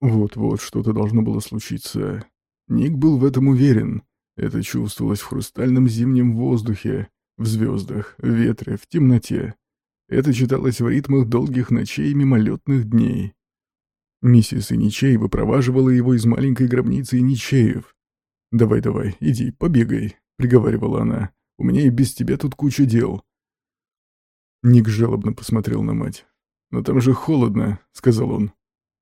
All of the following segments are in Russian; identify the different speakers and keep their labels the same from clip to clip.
Speaker 1: Вот-вот, что-то должно было случиться. Ник был в этом уверен. Это чувствовалось в хрустальном зимнем воздухе, в звездах, в ветре, в темноте. Это читалось в ритмах долгих ночей и мимолетных дней. Миссис Иничей выпроваживала его из маленькой гробницы Иничеев. «Давай-давай, иди, побегай», — приговаривала она. «У меня и без тебя тут куча дел». Ник жалобно посмотрел на мать. «Но там же холодно», — сказал он.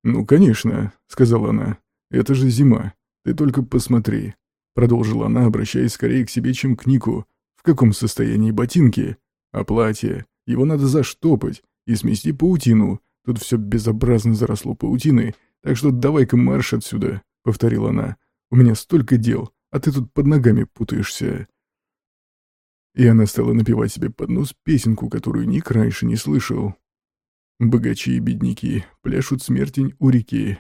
Speaker 1: «Ну, конечно», — сказала она. «Это же зима. Ты только посмотри», — продолжила она, обращаясь скорее к себе, чем к Нику. «В каком состоянии ботинки? А платье? Его надо заштопать и смести паутину. Тут все безобразно заросло паутиной, так что давай-ка марш отсюда», — повторила она. «У меня столько дел, а ты тут под ногами путаешься». И она стала напевать себе под нос песенку, которую Ник раньше не слышал. Богачи и бедняки пляшут смертень у реки.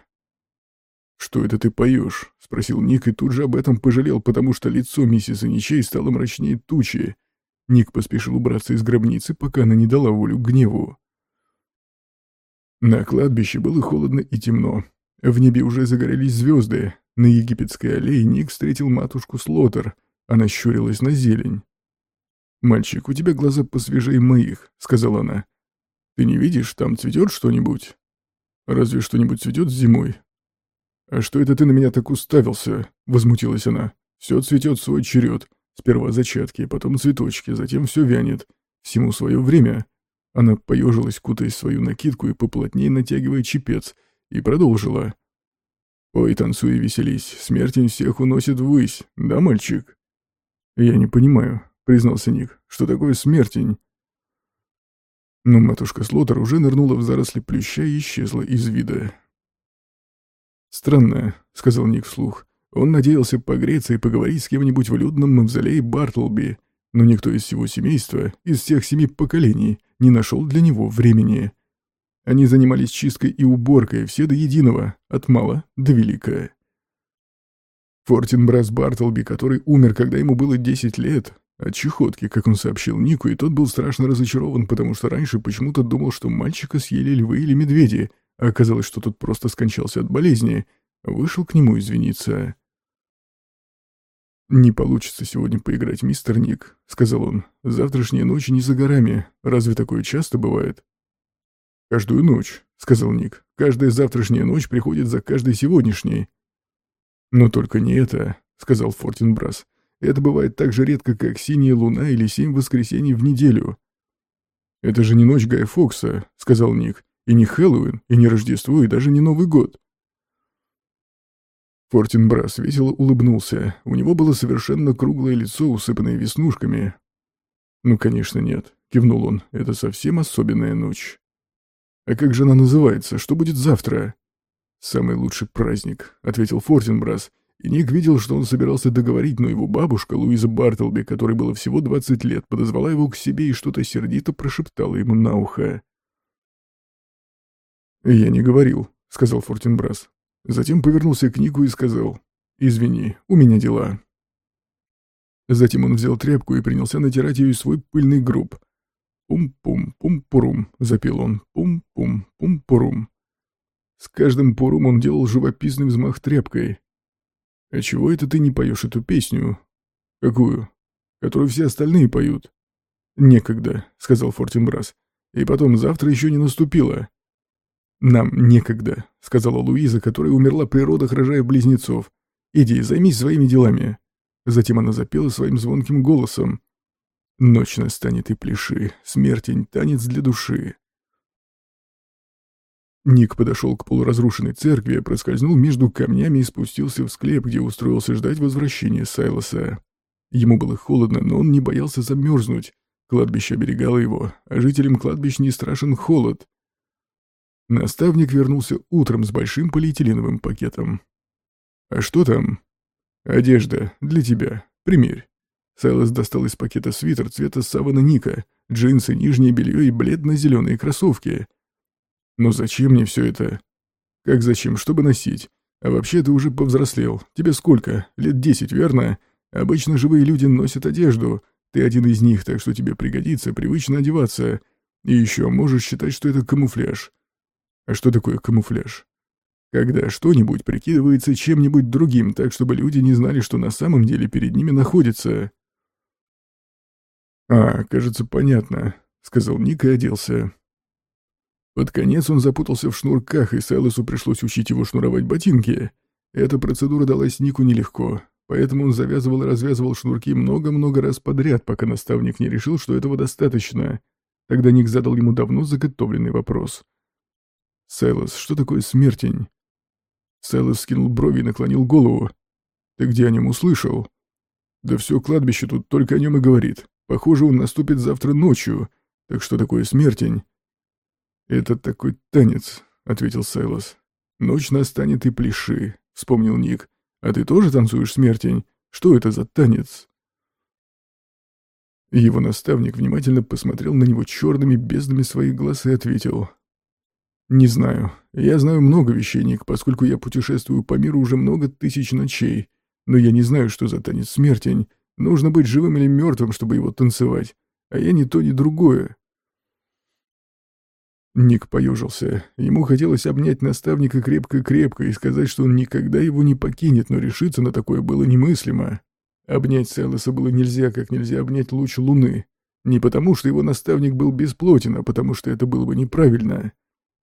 Speaker 1: «Что это ты поешь?» — спросил Ник и тут же об этом пожалел, потому что лицо миссис Аничей стало мрачнее тучи. Ник поспешил убраться из гробницы, пока она не дала волю гневу. На кладбище было холодно и темно. В небе уже загорелись звезды. На египетской аллее Ник встретил матушку Слотер. Она щурилась на зелень. «Мальчик, у тебя глаза посвежее моих», — сказала она. Ты не видишь, там цветет что-нибудь? Разве что-нибудь цветет зимой? А что это ты на меня так уставился? Возмутилась она. Все цветет свой черед. Сперва зачатки, потом цветочки, затем все вянет. Всему свое время. Она поежилась, кутаясь в свою накидку и поплотнее натягивая чепец, и продолжила. «Ой, танцуй и веселись, смерть всех уносит ввысь, да, мальчик?» «Я не понимаю», — признался Ник, — «что такое смертень?» Но матушка Слотер уже нырнула в заросли плюща и исчезла из вида. «Странно», — сказал Ник вслух. Он надеялся погреться и поговорить с кем-нибудь в людном мавзолее Бартлби, но никто из всего семейства, из всех семи поколений, не нашел для него времени. Они занимались чисткой и уборкой, все до единого, от мала до велика. Фортинбрас Бартлби, который умер, когда ему было 10 лет, от чехотки, как он сообщил Нику, и тот был страшно разочарован, потому что раньше почему-то думал, что мальчика съели львы или медведи, а оказалось, что тот просто скончался от болезни. Вышел к нему извиниться. «Не получится сегодня поиграть, мистер Ник», — сказал он. «Завтрашняя ночь не за горами. Разве такое часто бывает?» «Каждую ночь», — сказал Ник. «Каждая завтрашняя ночь приходит за каждой сегодняшней». «Но только не это», — сказал Фортенбрас. Это бывает так же редко, как синяя луна или семь воскресений в неделю. «Это же не ночь Гая Фокса», — сказал Ник. «И не Хэллоуин, и не Рождество, и даже не Новый год». Фортенбрас весело улыбнулся. У него было совершенно круглое лицо, усыпанное веснушками. «Ну, конечно, нет», — кивнул он. «Это совсем особенная ночь». «А как же она называется? Что будет завтра?» «Самый лучший праздник», — ответил Фортенбрас. И Ник видел, что он собирался договорить, но его бабушка, Луиза Бартлби, которой было всего 20 лет, подозвала его к себе и что-то сердито прошептала ему на ухо. «Я не говорил», — сказал Фортенбрас. Затем повернулся к Нику и сказал, «Извини, у меня дела». Затем он взял тряпку и принялся натирать ее свой пыльный гроб. «Пум-пум-пум-пурум», — запел он, «пум-пум-пум-пурум». С каждым пурум он делал живописный взмах тряпкой. «А чего это ты не поешь эту песню?» «Какую?» «Которую все остальные поют». «Некогда», — сказал Фортенбрас. «И потом, завтра еще не наступило». «Нам некогда», — сказала Луиза, которая умерла при родах, рожая близнецов. «Иди, займись своими делами». Затем она запела своим звонким голосом. «Ночь настанет и пляши, смертень, танец для души». Ник подошел к полуразрушенной церкви, проскользнул между камнями и спустился в склеп, где устроился ждать возвращения Сайлоса. Ему было холодно, но он не боялся замерзнуть. Кладбище оберегало его, а жителям кладбищ не страшен холод. Наставник вернулся утром с большим полиэтиленовым пакетом. «А что там?» «Одежда. Для тебя. Примерь». Сайлос достал из пакета свитер цвета савана Ника, джинсы, нижнее белье и бледно-зеленые кроссовки — но зачем мне все это? Как зачем? Чтобы носить. А вообще ты уже повзрослел. Тебе сколько? Лет десять, верно? Обычно живые люди носят одежду. Ты один из них, так что тебе пригодится привычно одеваться. И еще можешь считать, что это камуфляж. А что такое камуфляж? когда что-нибудь прикидывается чем-нибудь другим, так чтобы люди не знали, что на самом деле перед ними находится. «А, кажется, понятно», — сказал Ник и оделся. Под конец он запутался в шнурках, и Сайлосу пришлось учить его шнуровать ботинки. Эта процедура далась Нику нелегко, поэтому он завязывал и развязывал шнурки много-много раз подряд, пока наставник не решил, что этого достаточно. Тогда Ник задал ему давно заготовленный вопрос. «Сайлос, что такое смертень?» Сайлос скинул брови и наклонил голову. «Ты где о нем услышал?» «Да все кладбище тут только о нем и говорит. Похоже, он наступит завтра ночью. Так что такое смертень?» «Это такой танец», — ответил Сайлос. «Ночь настанет и пляши», — вспомнил Ник. «А ты тоже танцуешь смертень? Что это за танец?» Его наставник внимательно посмотрел на него черными безднами своих глаз и ответил. «Не знаю. Я знаю много вещей, Ник, поскольку я путешествую по миру уже много тысяч ночей. Но я не знаю, что за танец смертень. Нужно быть живым или мертвым, чтобы его танцевать. А я ни то, ни другое». Ник поежился. Ему хотелось обнять наставника крепко-крепко и сказать, что он никогда его не покинет, но решиться на такое было немыслимо. Обнять Селеса было нельзя, как нельзя обнять луч луны. Не потому, что его наставник был бесплотен, а потому, что это было бы неправильно.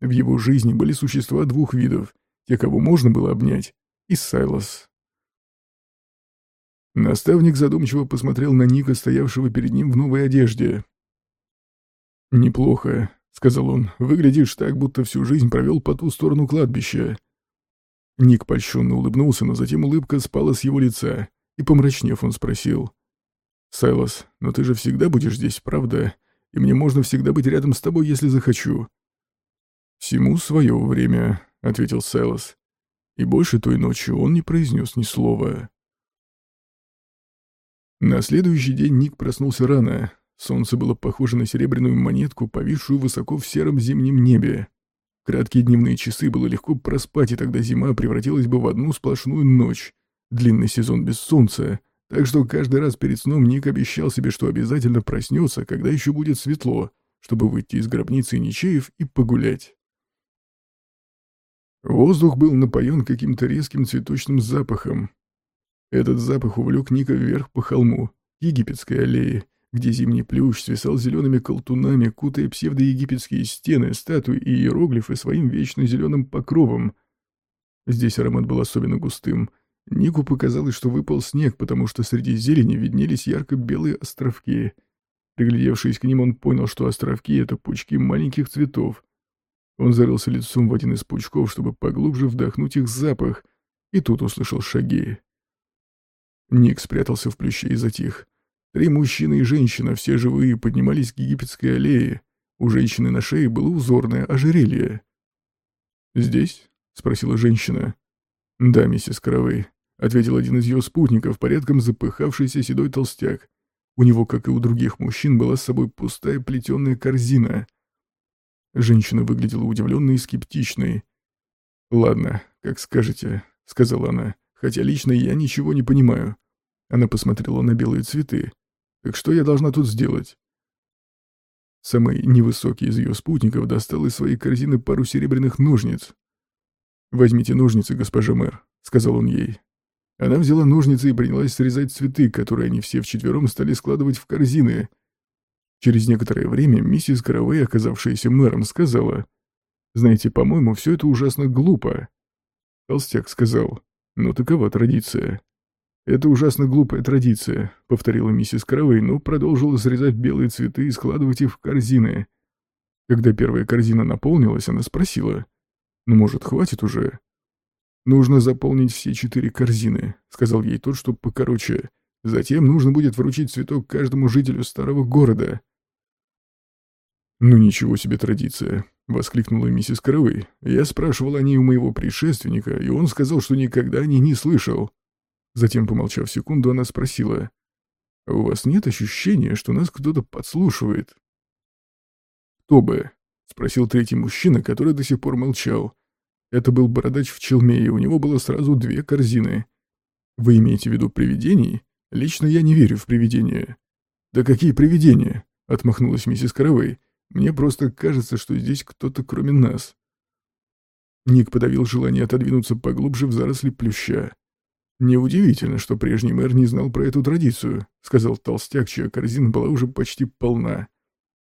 Speaker 1: В его жизни были существа двух видов, те, кого можно было обнять, и Сайлос. Наставник задумчиво посмотрел на Ника, стоявшего перед ним в новой одежде. «Неплохо», — сказал он, — «выглядишь так, будто всю жизнь провел по ту сторону кладбища». Ник польщенно улыбнулся, но затем улыбка спала с его лица, и, помрачнев, он спросил. «Сайлос, но ты же всегда будешь здесь, правда? И мне можно всегда быть рядом с тобой, если захочу. «Всему свое время», — ответил Сайлос. И больше той ночью он не произнес ни слова. На следующий день Ник проснулся рано. Солнце было похоже на серебряную монетку, повисшую высоко в сером зимнем небе. Краткие дневные часы было легко проспать, и тогда зима превратилась бы в одну сплошную ночь. Длинный сезон без солнца. Так что каждый раз перед сном Ник обещал себе, что обязательно проснется, когда еще будет светло, чтобы выйти из гробницы Ничеев и погулять. Воздух был напоен каким-то резким цветочным запахом. Этот запах увлек Ника вверх по холму, египетской аллее, где зимний плющ свисал зелеными колтунами, кутая псевдоегипетские стены, статуи и иероглифы своим вечно зеленым покровом. Здесь аромат был особенно густым. Нику показалось, что выпал снег, потому что среди зелени виднелись ярко-белые островки. Приглядевшись к ним, он понял, что островки — это пучки маленьких цветов, он зарылся лицом в один из пучков, чтобы поглубже вдохнуть их запах, и тут услышал шаги. Ник спрятался в плюще и затих. Три мужчины и женщина, все живые, поднимались к египетской аллее. У женщины на шее было узорное ожерелье. «Здесь?» — спросила женщина. «Да, миссис Каравей», — ответил один из ее спутников, порядком запыхавшийся седой толстяк. У него, как и у других мужчин, была с собой пустая плетеная корзина. Женщина выглядела удивленной и скептичной. «Ладно, как скажете», — сказала она, «хотя лично я ничего не понимаю». Она посмотрела на белые цветы. «Так что я должна тут сделать?» Самый невысокий из ее спутников достал из своей корзины пару серебряных ножниц. «Возьмите ножницы, госпожа мэр», — сказал он ей. Она взяла ножницы и принялась срезать цветы, которые они все вчетвером стали складывать в корзины — Через некоторое время миссис Каравей, оказавшаяся мэром, сказала, «Знаете, по-моему, все это ужасно глупо». Толстяк сказал, «Ну такова традиция». «Это ужасно глупая традиция», — повторила миссис Каравей, но продолжила срезать белые цветы и складывать их в корзины. Когда первая корзина наполнилась, она спросила, «Ну, может, хватит уже?» «Нужно заполнить все четыре корзины», — сказал ей тот, что покороче. Затем нужно будет вручить цветок каждому жителю старого города. «Ну ничего себе традиция!» — воскликнула миссис Каравей. «Я спрашивал о ней у моего предшественника, и он сказал, что никогда о ней не слышал». Затем, помолчав секунду, она спросила. «А у вас нет ощущения, что нас кто-то подслушивает?» «Кто бы?» — спросил третий мужчина, который до сих пор молчал. Это был бородач в челме, и у него было сразу две корзины. «Вы имеете в виду привидений?» Лично я не верю в привидения. Да какие привидения? Отмахнулась миссис Каравей. Мне просто кажется, что здесь кто-то кроме нас. Ник подавил желание отодвинуться поглубже в заросли плюща. «Неудивительно, что прежний мэр не знал про эту традицию», — сказал толстяк, чья корзина была уже почти полна.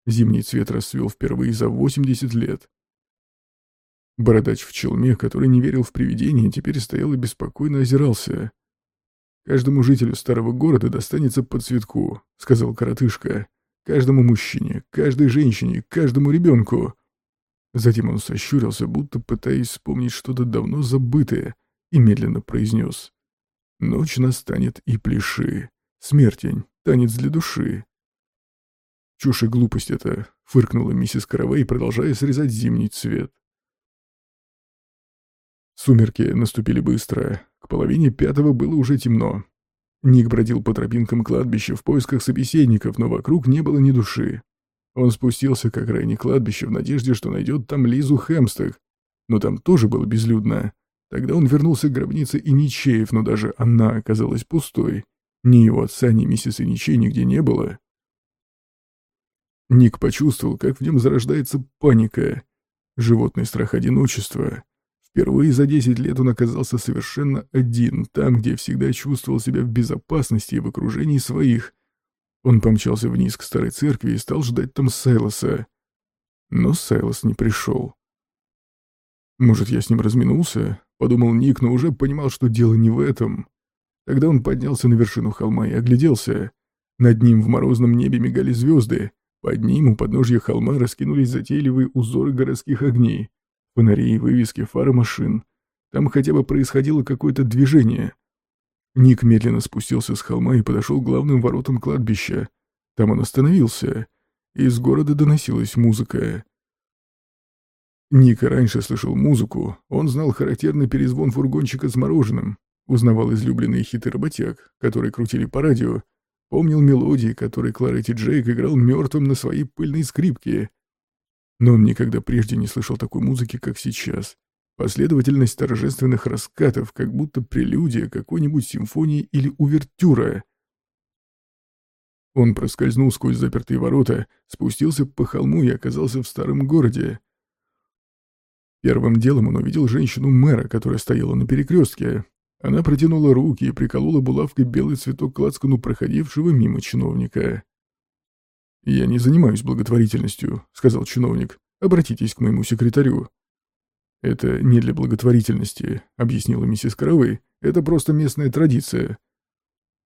Speaker 1: Зимний цвет расцвел впервые за 80 лет. Бородач в челме, который не верил в привидения, теперь стоял и беспокойно озирался. «Каждому жителю старого города достанется по цветку», — сказал коротышка. «Каждому мужчине, каждой женщине, каждому ребенку». Затем он сощурился, будто пытаясь вспомнить что-то давно забытое, и медленно произнес. «Ночь настанет и пляши. Смертень, танец для души». «Чушь и глупость это», — фыркнула миссис Каравей, продолжая срезать зимний цвет. Сумерки наступили быстро. К половине пятого было уже темно. Ник бродил по тропинкам кладбища в поисках собеседников, но вокруг не было ни души. Он спустился к окраине кладбища в надежде, что найдет там Лизу Хэмстах, но там тоже было безлюдно. Тогда он вернулся к гробнице Иничеев, но даже она оказалась пустой. Ни его отца, ни миссис Иничей нигде не было. Ник почувствовал, как в нем зарождается паника, животный страх одиночества. Впервые за 10 лет он оказался совершенно один, там, где всегда чувствовал себя в безопасности и в окружении своих. Он помчался вниз к старой церкви и стал ждать там Сайлоса. Но Сайлос не пришел. «Может, я с ним разминулся?» — подумал Ник, но уже понимал, что дело не в этом. Тогда он поднялся на вершину холма и огляделся. Над ним в морозном небе мигали звезды. Под ним у подножья холма раскинулись затейливые узоры городских огней фонари, вывески, фары машин. Там хотя бы происходило какое-то движение. Ник медленно спустился с холма и подошел к главным воротам кладбища. Там он остановился. Из города доносилась музыка. Ник раньше слышал музыку, он знал характерный перезвон фургончика с мороженым, узнавал излюбленные хиты работяг, которые крутили по радио, помнил мелодии, которые Кларити Джейк играл мертвым на своей пыльной скрипке, но он никогда прежде не слышал такой музыки, как сейчас. Последовательность торжественных раскатов, как будто прелюдия какой-нибудь симфонии или увертюра. Он проскользнул сквозь запертые ворота, спустился по холму и оказался в старом городе. Первым делом он увидел женщину-мэра, которая стояла на перекрестке. Она протянула руки и приколола булавкой белый цветок к лацкану проходившего мимо чиновника. «Я не занимаюсь благотворительностью», — сказал чиновник. «Обратитесь к моему секретарю». «Это не для благотворительности», — объяснила миссис Каравей. «Это просто местная традиция».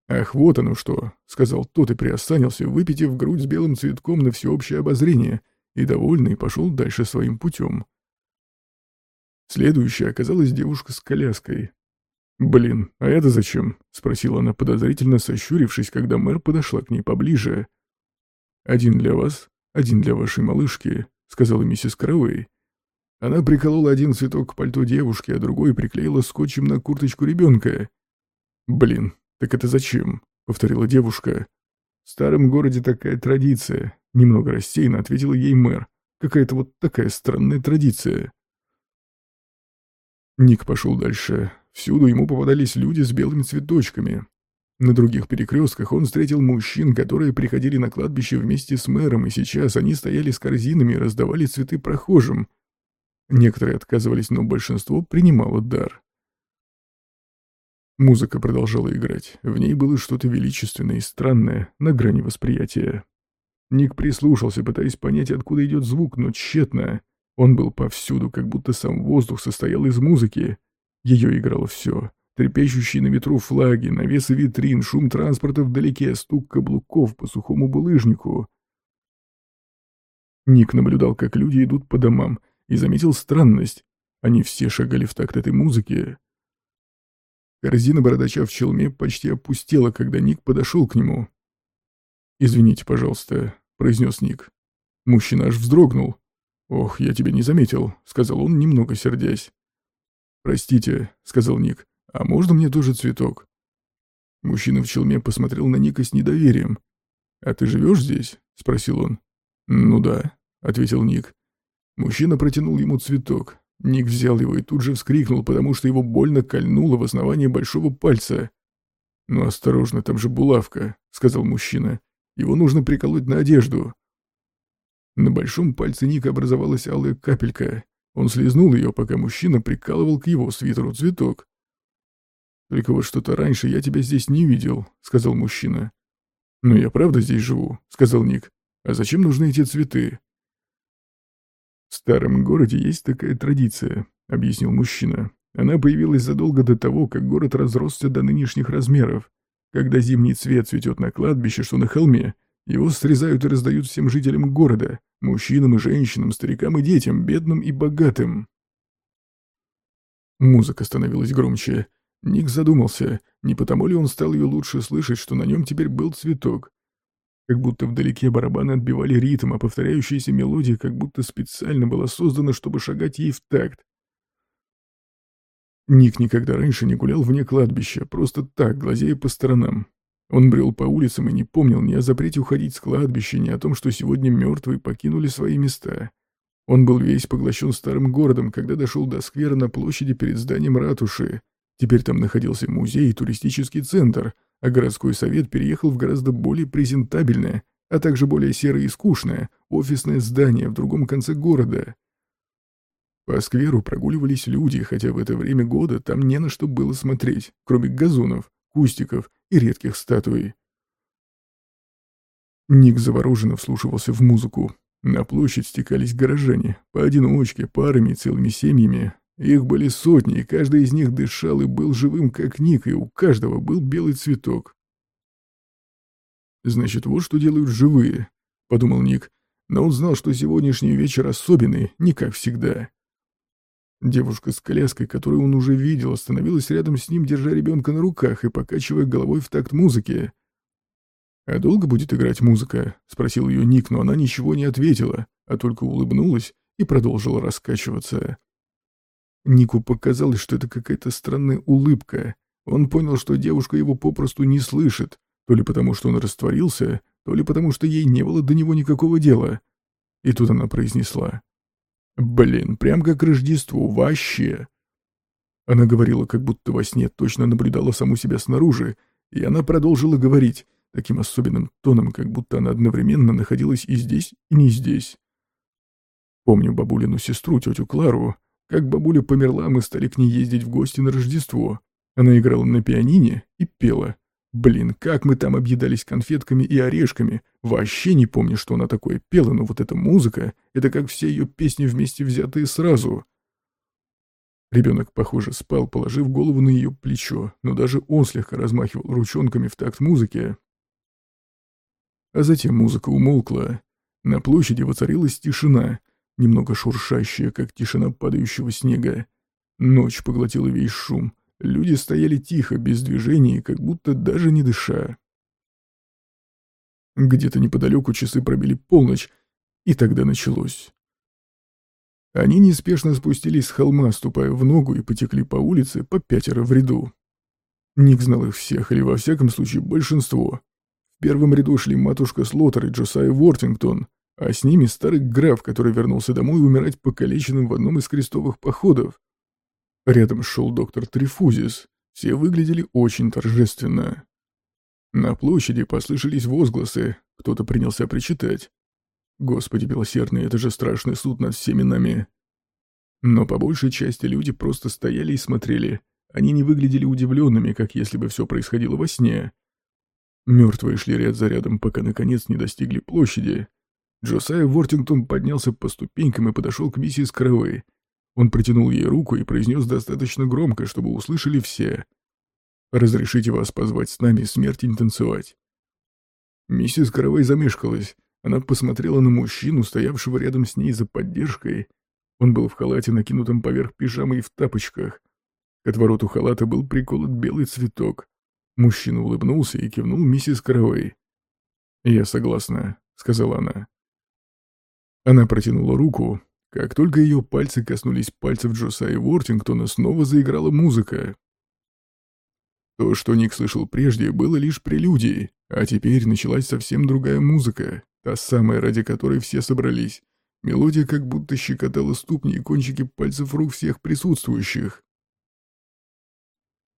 Speaker 1: «Ах, вот оно что», — сказал тот и приосанился, выпитив грудь с белым цветком на всеобщее обозрение, и, довольный, пошел дальше своим путем. Следующая оказалась девушка с коляской. «Блин, а это зачем?» — спросила она подозрительно, сощурившись, когда мэр подошла к ней поближе. «Один для вас, один для вашей малышки», — сказала миссис Каравей. Она приколола один цветок к пальто девушки, а другой приклеила скотчем на курточку ребенка. «Блин, так это зачем?» — повторила девушка. «В старом городе такая традиция», — немного рассеянно ответила ей мэр. «Какая-то вот такая странная традиция». Ник пошел дальше. Всюду ему попадались люди с белыми цветочками. На других перекрестках он встретил мужчин, которые приходили на кладбище вместе с мэром, и сейчас они стояли с корзинами и раздавали цветы прохожим. Некоторые отказывались, но большинство принимало дар. Музыка продолжала играть. В ней было что-то величественное и странное, на грани восприятия. Ник прислушался, пытаясь понять, откуда идет звук, но тщетно. Он был повсюду, как будто сам воздух состоял из музыки. Ее играло все Трепещущие на ветру флаги, навесы витрин, шум транспорта вдалеке, стук каблуков по сухому булыжнику. Ник наблюдал, как люди идут по домам, и заметил странность. Они все шагали в такт этой музыки. Корзина бородача в челме почти опустела, когда Ник подошел к нему. «Извините, пожалуйста», — произнес Ник. Мужчина аж вздрогнул. «Ох, я тебя не заметил», — сказал он, немного сердясь. «Простите», — сказал Ник. «А можно мне тоже цветок?» Мужчина в челме посмотрел на Ника с недоверием. «А ты живешь здесь?» — спросил он. «Ну да», — ответил Ник. Мужчина протянул ему цветок. Ник взял его и тут же вскрикнул, потому что его больно кольнуло в основании большого пальца. «Ну осторожно, там же булавка», — сказал мужчина. «Его нужно приколоть на одежду». На большом пальце Ника образовалась алая капелька. Он слезнул ее, пока мужчина прикалывал к его свитеру цветок. «Только вот что-то раньше я тебя здесь не видел», — сказал мужчина. «Ну я правда здесь живу», — сказал Ник. «А зачем нужны эти цветы?» «В старом городе есть такая традиция», — объяснил мужчина. «Она появилась задолго до того, как город разросся до нынешних размеров. Когда зимний цвет цветет на кладбище, что на холме, его срезают и раздают всем жителям города, мужчинам и женщинам, старикам и детям, бедным и богатым». Музыка становилась громче. Ник задумался, не потому ли он стал ее лучше слышать, что на нем теперь был цветок. Как будто вдалеке барабаны отбивали ритм, а повторяющаяся мелодия как будто специально была создана, чтобы шагать ей в такт. Ник никогда раньше не гулял вне кладбища, просто так, глазея по сторонам. Он брел по улицам и не помнил ни о запрете уходить с кладбища, ни о том, что сегодня мертвые покинули свои места. Он был весь поглощен старым городом, когда дошел до сквера на площади перед зданием ратуши. Теперь там находился музей и туристический центр, а городской совет переехал в гораздо более презентабельное, а также более серое и скучное, офисное здание в другом конце города. По скверу прогуливались люди, хотя в это время года там не на что было смотреть, кроме газонов, кустиков и редких статуй. Ник завороженно вслушивался в музыку. На площадь стекались горожане, поодиночке, парами, целыми семьями, их были сотни, и каждый из них дышал и был живым, как Ник, и у каждого был белый цветок. «Значит, вот что делают живые», — подумал Ник, но он знал, что сегодняшний вечер особенный, не как всегда. Девушка с коляской, которую он уже видел, остановилась рядом с ним, держа ребенка на руках и покачивая головой в такт музыки. «А долго будет играть музыка?» — спросил ее Ник, но она ничего не ответила, а только улыбнулась и продолжила раскачиваться. Нику показалось, что это какая-то странная улыбка. Он понял, что девушка его попросту не слышит, то ли потому, что он растворился, то ли потому, что ей не было до него никакого дела. И тут она произнесла. «Блин, прям как Рождество, вообще!» Она говорила, как будто во сне точно наблюдала саму себя снаружи, и она продолжила говорить, таким особенным тоном, как будто она одновременно находилась и здесь, и не здесь. Помню бабулину сестру, тетю Клару, как бабуля померла, мы стали к ней ездить в гости на Рождество. Она играла на пианине и пела. Блин, как мы там объедались конфетками и орешками. Вообще не помню, что она такое пела, но вот эта музыка, это как все ее песни вместе взятые сразу. Ребенок, похоже, спал, положив голову на ее плечо, но даже он слегка размахивал ручонками в такт музыки. А затем музыка умолкла. На площади воцарилась тишина — немного шуршащая, как тишина падающего снега. Ночь поглотила весь шум. Люди стояли тихо, без движения, как будто даже не дыша. Где-то неподалеку часы пробили полночь, и тогда началось. Они неспешно спустились с холма, ступая в ногу, и потекли по улице по пятеро в ряду. Ник знал их всех, или во всяком случае большинство. В первом ряду шли матушка Слоттер и Джосайя Вортингтон, а с ними старый граф, который вернулся домой умирать покалеченным в одном из крестовых походов. Рядом шел доктор Трифузис. Все выглядели очень торжественно. На площади послышались возгласы, кто-то принялся причитать. «Господи милосердный, это же страшный суд над всеми нами!» Но по большей части люди просто стояли и смотрели. Они не выглядели удивленными, как если бы все происходило во сне. Мертвые шли ряд за рядом, пока наконец не достигли площади. Джосайя Вортингтон поднялся по ступенькам и подошел к миссис Кровей. Он протянул ей руку и произнес достаточно громко, чтобы услышали все. «Разрешите вас позвать с нами смерть танцевать?» Миссис Кровей замешкалась. Она посмотрела на мужчину, стоявшего рядом с ней за поддержкой. Он был в халате, накинутом поверх пижамы и в тапочках. К отвороту халата был приколот белый цветок. Мужчина улыбнулся и кивнул миссис Каравей. «Я согласна», — сказала она. Она протянула руку. Как только ее пальцы коснулись пальцев Джосаи Вортингтона, снова заиграла музыка. То, что Ник слышал прежде, было лишь прелюдией, а теперь началась совсем другая музыка, та самая, ради которой все собрались. Мелодия как будто щекотала ступни и кончики пальцев рук всех присутствующих.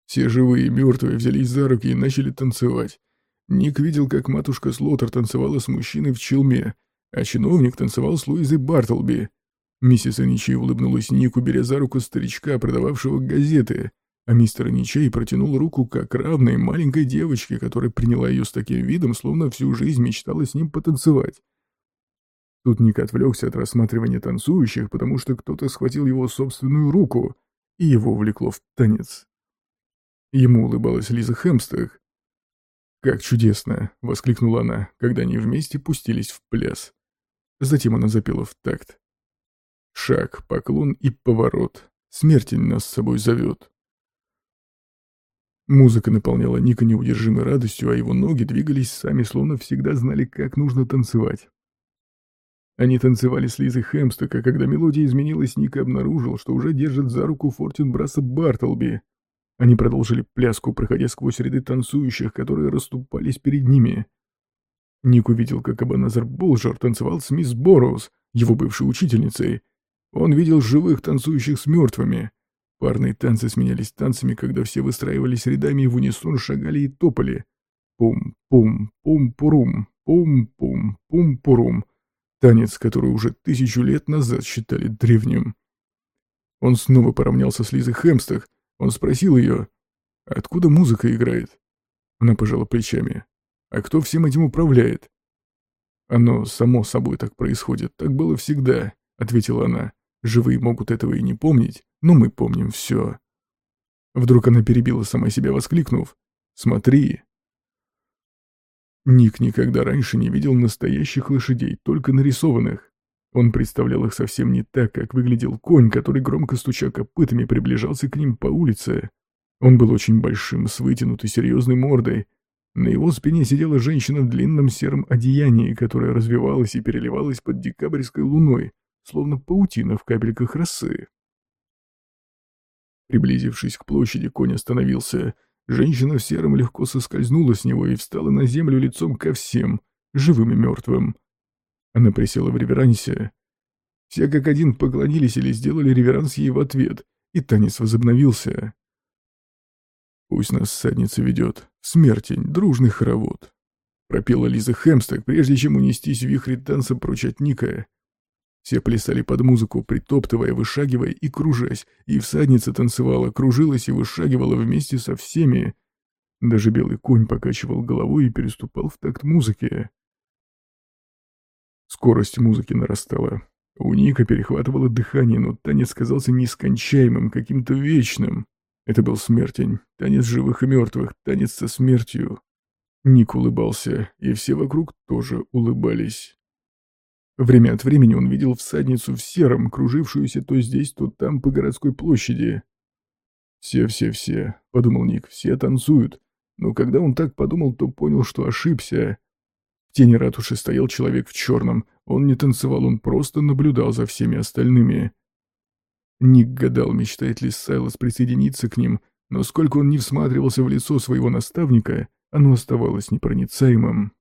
Speaker 1: Все живые и мертвые взялись за руки и начали танцевать. Ник видел, как матушка Слотер танцевала с мужчиной в челме, а чиновник танцевал с Луизой Бартлби. Миссис Аничей улыбнулась Нику, беря за руку старичка, продававшего газеты, а мистер Аничей протянул руку как равной маленькой девочке, которая приняла ее с таким видом, словно всю жизнь мечтала с ним потанцевать. Тут Ник отвлекся от рассматривания танцующих, потому что кто-то схватил его собственную руку, и его влекло в танец. Ему улыбалась Лиза Хэмстах. «Как чудесно!» — воскликнула она, когда они вместе пустились в пляс. Затем она запела в такт. Шаг, поклон и поворот. Смертень нас с собой зовет. Музыка наполняла Ника неудержимой радостью, а его ноги двигались сами, словно всегда знали, как нужно танцевать. Они танцевали с Лизой Хэмсток, а когда мелодия изменилась, Ник обнаружил, что уже держит за руку Фортенбраса Бартлби. Они продолжили пляску, проходя сквозь ряды танцующих, которые расступались перед ними. Ник увидел, как Абаназар Болжер танцевал с мисс Борроуз, его бывшей учительницей. Он видел живых танцующих с мертвыми. Парные танцы сменялись танцами, когда все выстраивались рядами и в унисон шагали и топали. Пум-пум-пум-пурум, пум-пум-пум-пурум. Танец, который уже тысячу лет назад считали древним. Он снова поравнялся с Лизой Хэмстах. Он спросил ее, откуда музыка играет. Она пожала плечами. А кто всем этим управляет? Оно само собой так происходит, так было всегда, ответила она. Живые могут этого и не помнить, но мы помним все. Вдруг она перебила сама себя, воскликнув. «Смотри!» Ник никогда раньше не видел настоящих лошадей, только нарисованных. Он представлял их совсем не так, как выглядел конь, который, громко стуча копытами, приближался к ним по улице. Он был очень большим, с вытянутой серьезной мордой. На его спине сидела женщина в длинном сером одеянии, которая развивалась и переливалась под декабрьской луной, словно паутина в капельках росы. Приблизившись к площади, конь остановился, Женщина в сером легко соскользнула с него и встала на землю лицом ко всем, живым и мертвым. Она присела в реверансе. Все как один поклонились или сделали реверанс ей в ответ, и танец возобновился. «Пусть нас садница ведет. Смертень, дружный хоровод», — пропела Лиза Хэмсток, прежде чем унестись в вихре танца прочь от Ника. Все плясали под музыку, притоптывая, вышагивая и кружась, и всадница танцевала, кружилась и вышагивала вместе со всеми. Даже белый конь покачивал головой и переступал в такт музыки. Скорость музыки нарастала. У Ника перехватывало дыхание, но танец казался нескончаемым, каким-то вечным. Это был смертень, танец живых и мертвых, танец со смертью. Ник улыбался, и все вокруг тоже улыбались. Время от времени он видел всадницу в сером, кружившуюся то здесь, то там по городской площади. «Все-все-все», — подумал Ник, — «все танцуют». Но когда он так подумал, то понял, что ошибся. В тени ратуши стоял человек в черном. Он не танцевал, он просто наблюдал за всеми остальными. Ник гадал, мечтает ли Сайлос присоединиться к ним, но сколько он не всматривался в лицо своего наставника, оно оставалось непроницаемым.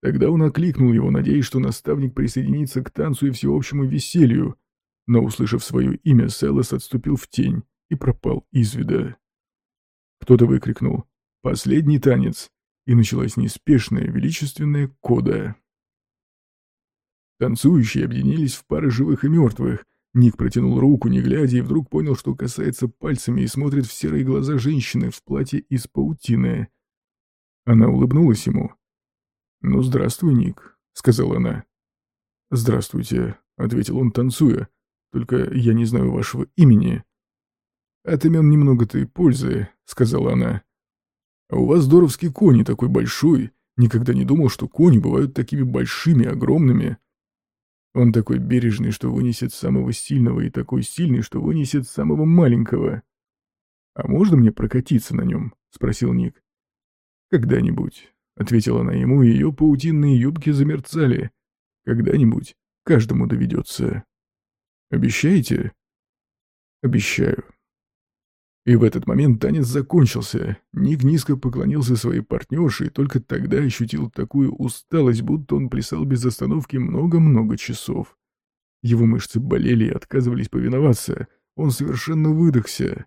Speaker 1: Тогда он окликнул его, надеясь, что наставник присоединится к танцу и всеобщему веселью, но, услышав свое имя, Селос отступил в тень и пропал из вида. Кто-то выкрикнул «Последний танец!» и началась неспешная, величественная кода. Танцующие объединились в пары живых и мертвых. Ник протянул руку, не глядя, и вдруг понял, что касается пальцами и смотрит в серые глаза женщины в платье из паутины. Она улыбнулась ему, «Ну, здравствуй, Ник», — сказала она. «Здравствуйте», — ответил он, танцуя. «Только я не знаю вашего имени». «От имен немного-то пользы», — сказала она. «А у вас здоровский кони такой большой. Никогда не думал, что кони бывают такими большими, огромными. Он такой бережный, что вынесет самого сильного, и такой сильный, что вынесет самого маленького». «А можно мне прокатиться на нем?» — спросил Ник. «Когда-нибудь», Ответила она ему, и ее паутинные юбки замерцали. Когда-нибудь каждому доведется. Обещаете? Обещаю. И в этот момент танец закончился. Ник низко поклонился своей партнерше и только тогда ощутил такую усталость, будто он плясал без остановки много-много часов. Его мышцы болели и отказывались повиноваться. Он совершенно выдохся.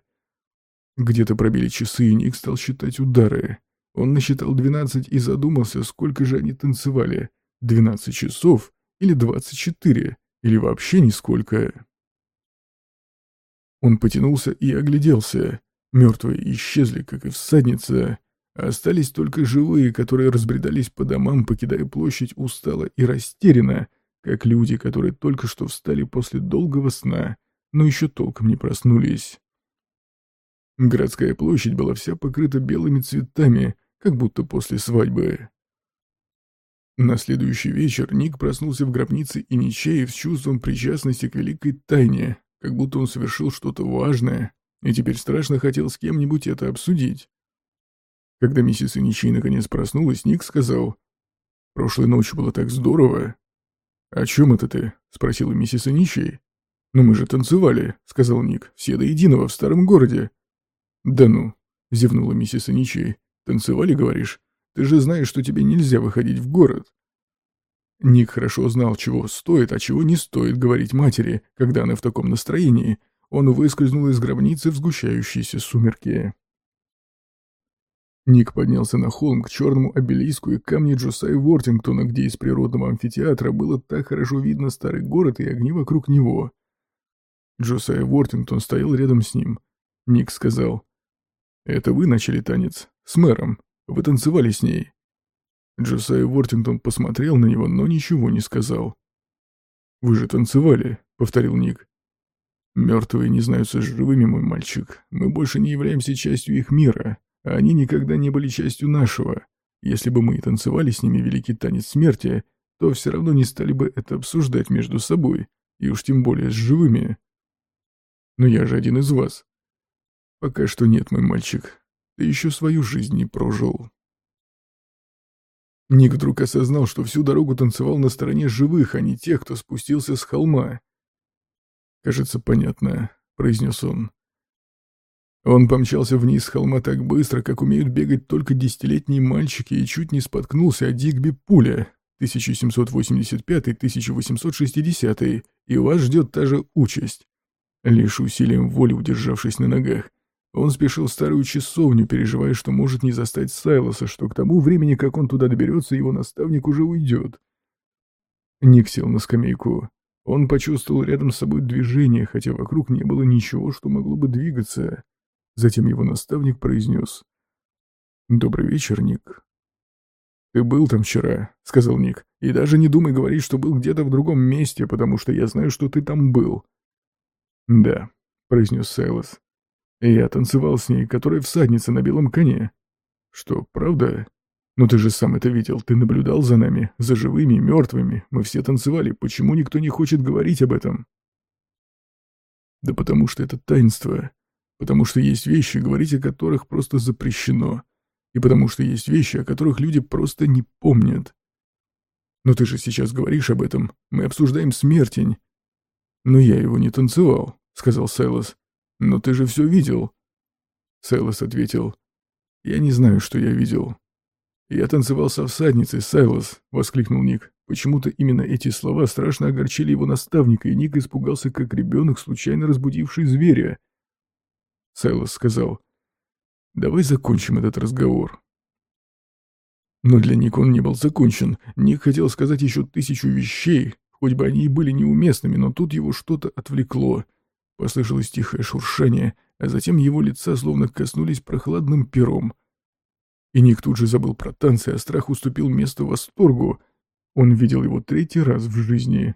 Speaker 1: Где-то пробили часы, и Ник стал считать удары. Он насчитал двенадцать и задумался, сколько же они танцевали. Двенадцать часов или двадцать четыре? Или вообще нисколько. Он потянулся и огляделся. Мертвые исчезли, как и всадница. Остались только живые, которые разбредались по домам, покидая площадь устало и растерянно, как люди, которые только что встали после долгого сна, но еще толком не проснулись. Городская площадь была вся покрыта белыми цветами, как будто после свадьбы. На следующий вечер Ник проснулся в гробнице и Ничеев с чувством причастности к великой тайне, как будто он совершил что-то важное, и теперь страшно хотел с кем-нибудь это обсудить. Когда миссис Иничей наконец проснулась, Ник сказал, «Прошлой ночью было так здорово». «О чем это ты?» — спросила миссис Иничей. «Ну мы же танцевали», — сказал Ник, — «все до единого в старом городе». «Да ну», — зевнула миссис Иничей. «Танцевали, говоришь? Ты же знаешь, что тебе нельзя выходить в город». Ник хорошо знал, чего стоит, а чего не стоит говорить матери, когда она в таком настроении. Он выскользнул из гробницы в сгущающиеся сумерки. Ник поднялся на холм к черному обелиску и камню Джосай Вортингтона, где из природного амфитеатра было так хорошо видно старый город и огни вокруг него. Джосай Вортингтон стоял рядом с ним. Ник сказал, «Это вы начали танец? С мэром? Вы танцевали с ней?» Джосай Вортингтон посмотрел на него, но ничего не сказал. «Вы же танцевали», — повторил Ник. «Мертвые не знаются с живыми, мой мальчик. Мы больше не являемся частью их мира, а они никогда не были частью нашего. Если бы мы и танцевали с ними великий танец смерти, то все равно не стали бы это обсуждать между собой, и уж тем более с живыми. Но я же один из вас. Пока что нет, мой мальчик. Ты еще свою жизнь не прожил. Ник вдруг осознал, что всю дорогу танцевал на стороне живых, а не тех, кто спустился с холма. «Кажется, понятно», — произнес он. Он помчался вниз с холма так быстро, как умеют бегать только десятилетние мальчики, и чуть не споткнулся о Дигби Пуля, 1785-1860, и вас ждет та же участь. Лишь усилием воли удержавшись на ногах, он спешил в старую часовню, переживая, что может не застать Сайлоса, что к тому времени, как он туда доберется, его наставник уже уйдет. Ник сел на скамейку. Он почувствовал рядом с собой движение, хотя вокруг не было ничего, что могло бы двигаться. Затем его наставник произнес. «Добрый вечер, Ник». «Ты был там вчера», — сказал Ник, — «и даже не думай говорить, что был где-то в другом месте, потому что я знаю, что ты там был». «Да», — произнес Сайлос. «Я танцевал с ней, которая всадница на белом коне». «Что, правда?» «Но ты же сам это видел, ты наблюдал за нами, за живыми мертвыми, мы все танцевали, почему никто не хочет говорить об этом?» «Да потому что это таинство потому что есть вещи, говорить о которых просто запрещено, и потому что есть вещи, о которых люди просто не помнят. Но ты же сейчас говоришь об этом, мы обсуждаем смертень. Но я его не танцевал, сказал Сайлос. Но ты же все видел. Сайлос ответил. Я не знаю, что я видел. Я танцевал со всадницей, Сайлос, воскликнул Ник. Почему-то именно эти слова страшно огорчили его наставника, и Ник испугался, как ребенок, случайно разбудивший зверя. Сайлос сказал, «Давай закончим этот разговор». Но для Ника он не был закончен. Ник хотел сказать еще тысячу вещей, хоть бы они и были неуместными, но тут его что-то отвлекло. Послышалось тихое шуршание, а затем его лица словно коснулись прохладным пером. И Ник тут же забыл про танцы, а страх уступил место восторгу. Он видел его третий раз в жизни.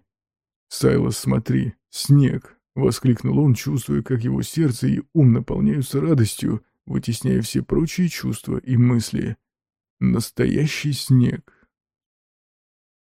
Speaker 1: «Сайлос, смотри, снег!» Воскликнул он, чувствуя, как его сердце и ум наполняются радостью, вытесняя все прочие чувства и мысли. Настоящий снег.